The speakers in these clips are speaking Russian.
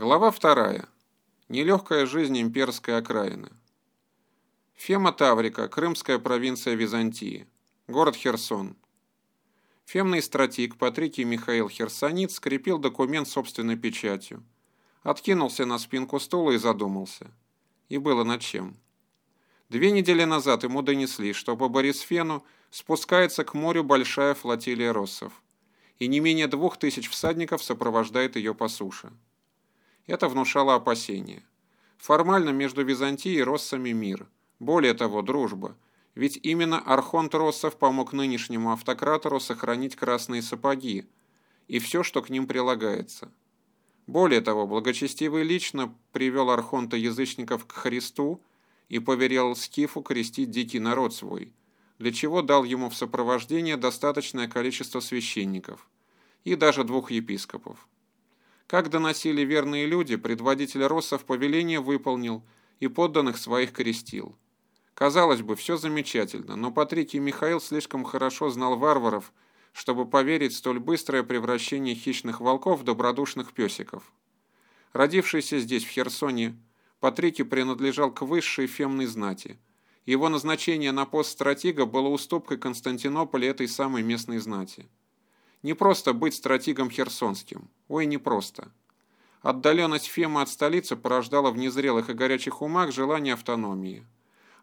Глава вторая. Нелегкая жизнь имперской окраины. Фема Таврика, крымская провинция Византии. Город Херсон. Фемный стратик Патрикий Михаил Херсонит скрепил документ собственной печатью. Откинулся на спинку стула и задумался. И было над чем. Две недели назад ему донесли, что по Борисфену спускается к морю большая флотилия россов, и не менее двух тысяч всадников сопровождает ее по суше. Это внушало опасения. Формально между Византией и Россами мир. Более того, дружба. Ведь именно Архонт Россов помог нынешнему автократору сохранить красные сапоги и все, что к ним прилагается. Более того, благочестивый лично привел Архонта язычников к Христу и поверил Скифу крестить дикий народ свой, для чего дал ему в сопровождение достаточное количество священников и даже двух епископов. Как доносили верные люди, предводитель Россов повеление выполнил и подданных своих крестил. Казалось бы, все замечательно, но Патрикий Михаил слишком хорошо знал варваров, чтобы поверить столь быстрое превращение хищных волков в добродушных песиков. Родившийся здесь, в Херсоне, Патрикий принадлежал к высшей фемной знати. Его назначение на пост стратега было уступкой Константинополя этой самой местной знати. Не просто быть стратегом херсонским. Ой, не просто. Отдаленность Фемы от столицы порождала в незрелых и горячих умах желание автономии.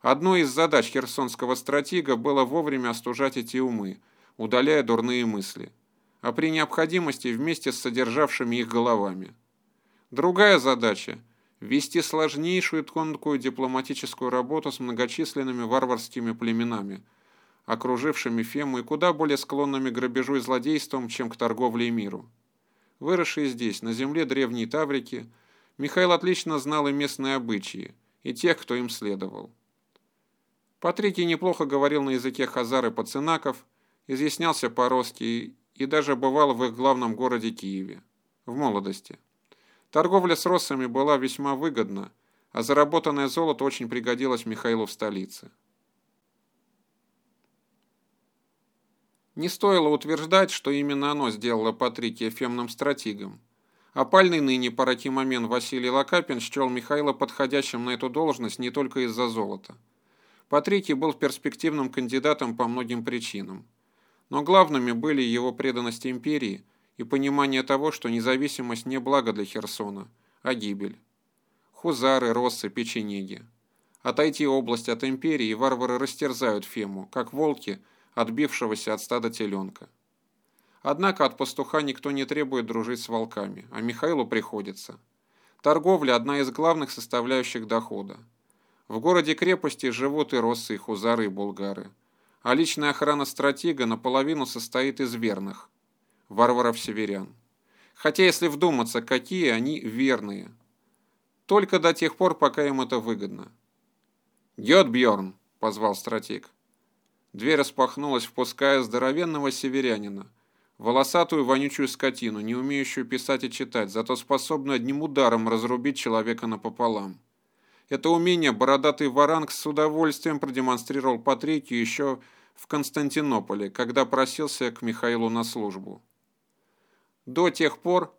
Одной из задач херсонского стратега было вовремя остужать эти умы, удаляя дурные мысли, а при необходимости вместе с содержавшими их головами. Другая задача – вести сложнейшую тонкую дипломатическую работу с многочисленными варварскими племенами – окружившими Фему и куда более склонными к грабежу и злодействам, чем к торговле и миру. Выросший здесь, на земле древней Таврики, Михаил отлично знал и местные обычаи, и тех, кто им следовал. Патрикий неплохо говорил на языке хазар и пацанаков, изъяснялся по-русски и даже бывал в их главном городе Киеве, в молодости. Торговля с россами была весьма выгодна, а заработанное золото очень пригодилось Михаилу в столице. Не стоило утверждать, что именно оно сделало Патрикия фемным стратегом. Опальный ныне паракимомен Василий Лакапин счел Михаила подходящим на эту должность не только из-за золота. Патрикий был перспективным кандидатом по многим причинам. Но главными были его преданность империи и понимание того, что независимость не благо для Херсона, а гибель. Хузары, россы, печенеги. Отойти область от империи, варвары растерзают Фему, как волки – отбившегося от стада теленка. Однако от пастуха никто не требует дружить с волками, а Михаилу приходится. Торговля – одна из главных составляющих дохода. В городе-крепости живут и россы, и хузары, и булгары. А личная охрана стратега наполовину состоит из верных – варваров-северян. Хотя, если вдуматься, какие они верные. Только до тех пор, пока им это выгодно. «Гетбьерн!» – позвал стратег. Дверь распахнулась, впуская здоровенного северянина, волосатую вонючую скотину, не умеющую писать и читать, зато способную одним ударом разрубить человека напополам. Это умение бородатый варанг с удовольствием продемонстрировал Патрикию еще в Константинополе, когда просился к Михаилу на службу. До тех пор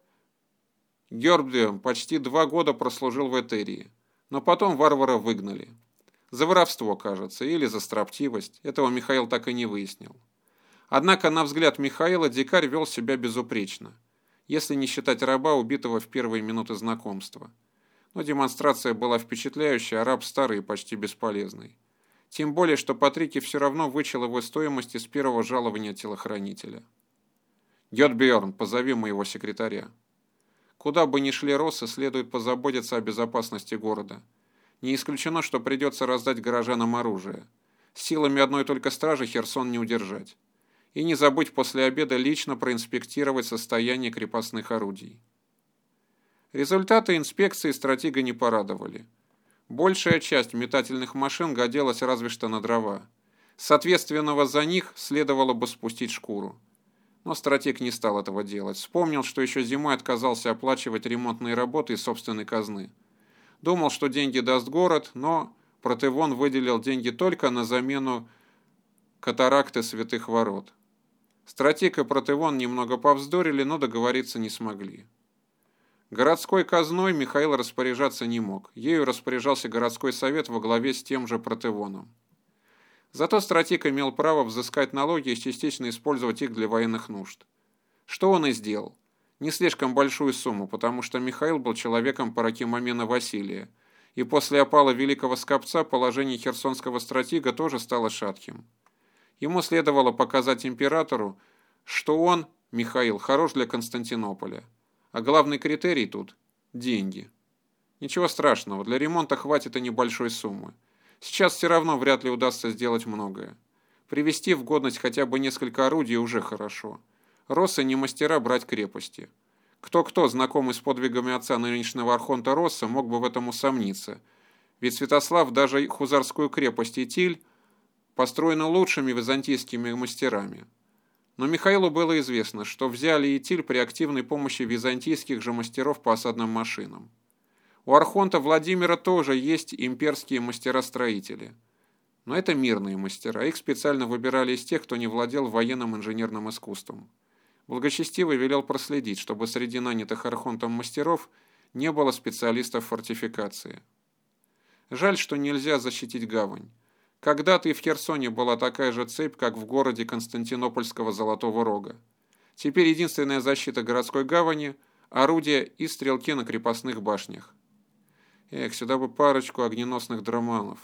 Гербдиум почти два года прослужил в Этерии, но потом варвара выгнали. За воровство, кажется, или за строптивость. Этого Михаил так и не выяснил. Однако, на взгляд Михаила, дикарь вел себя безупречно, если не считать раба, убитого в первые минуты знакомства. Но демонстрация была впечатляющая, а раб старый и почти бесполезный. Тем более, что Патрики все равно вычел его стоимость из первого жалования телохранителя. «Гетбьерн, позови моего секретаря». Куда бы ни шли росы, следует позаботиться о безопасности города – не исключено, что придется раздать горожанам оружие. Силами одной только стражи Херсон не удержать. И не забудь после обеда лично проинспектировать состояние крепостных орудий. Результаты инспекции стратега не порадовали. Большая часть метательных машин годилась разве что на дрова. Соответственного за них следовало бы спустить шкуру. Но стратег не стал этого делать. Вспомнил, что еще зимой отказался оплачивать ремонтные работы из собственной казны. Думал, что деньги даст город, но Протевон выделил деньги только на замену катаракты святых ворот. Стратег и Протевон немного повздорили, но договориться не смогли. Городской казной Михаил распоряжаться не мог. Ею распоряжался городской совет во главе с тем же Протевоном. Зато стратег имел право взыскать налоги и частично использовать их для военных нужд. Что он и сделал. Не слишком большую сумму, потому что Михаил был человеком Паракимамена Василия, и после опала Великого Скопца положение херсонского стратега тоже стало шатким. Ему следовало показать императору, что он, Михаил, хорош для Константинополя. А главный критерий тут – деньги. Ничего страшного, для ремонта хватит и небольшой суммы. Сейчас все равно вряд ли удастся сделать многое. Привести в годность хотя бы несколько орудий уже хорошо. Россы не мастера брать крепости. Кто-кто, знакомый с подвигами отца нынешнего Архонта Росса, мог бы в этом усомниться. Ведь Святослав даже Хузарскую крепость Итиль построена лучшими византийскими мастерами. Но Михаилу было известно, что взяли Итиль при активной помощи византийских же мастеров по осадным машинам. У Архонта Владимира тоже есть имперские мастера-строители. Но это мирные мастера, их специально выбирали из тех, кто не владел военным инженерным искусством. Благочестивый велел проследить, чтобы среди нанятых Архонтом мастеров не было специалистов фортификации. Жаль, что нельзя защитить гавань. Когда-то и в Херсоне была такая же цепь, как в городе Константинопольского Золотого Рога. Теперь единственная защита городской гавани – орудия и стрелки на крепостных башнях. Эх, сюда бы парочку огненосных драманов.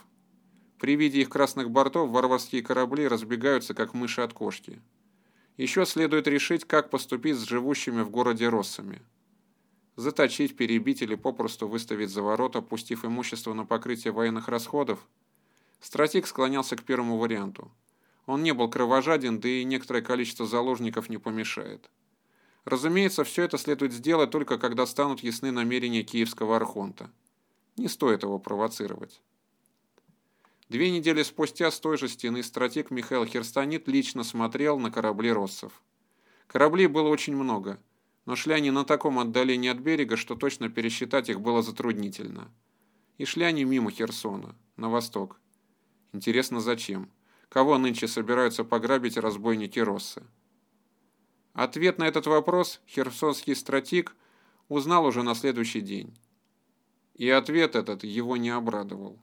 При виде их красных бортов варварские корабли разбегаются, как мыши от кошки. Еще следует решить, как поступить с живущими в городе россами. Заточить, перебить или попросту выставить за ворота, пустив имущество на покрытие военных расходов – Стратег склонялся к первому варианту. Он не был кровожаден, да и некоторое количество заложников не помешает. Разумеется, все это следует сделать только когда станут ясны намерения киевского архонта. Не стоит его провоцировать. Две недели спустя с той же стены стратег Михаил Херстанит лично смотрел на корабли россов. Кораблей было очень много, но шли они на таком отдалении от берега, что точно пересчитать их было затруднительно. И шли они мимо Херсона, на восток. Интересно, зачем? Кого нынче собираются пограбить разбойники Россы? Ответ на этот вопрос херсонский стратик узнал уже на следующий день. И ответ этот его не обрадовал.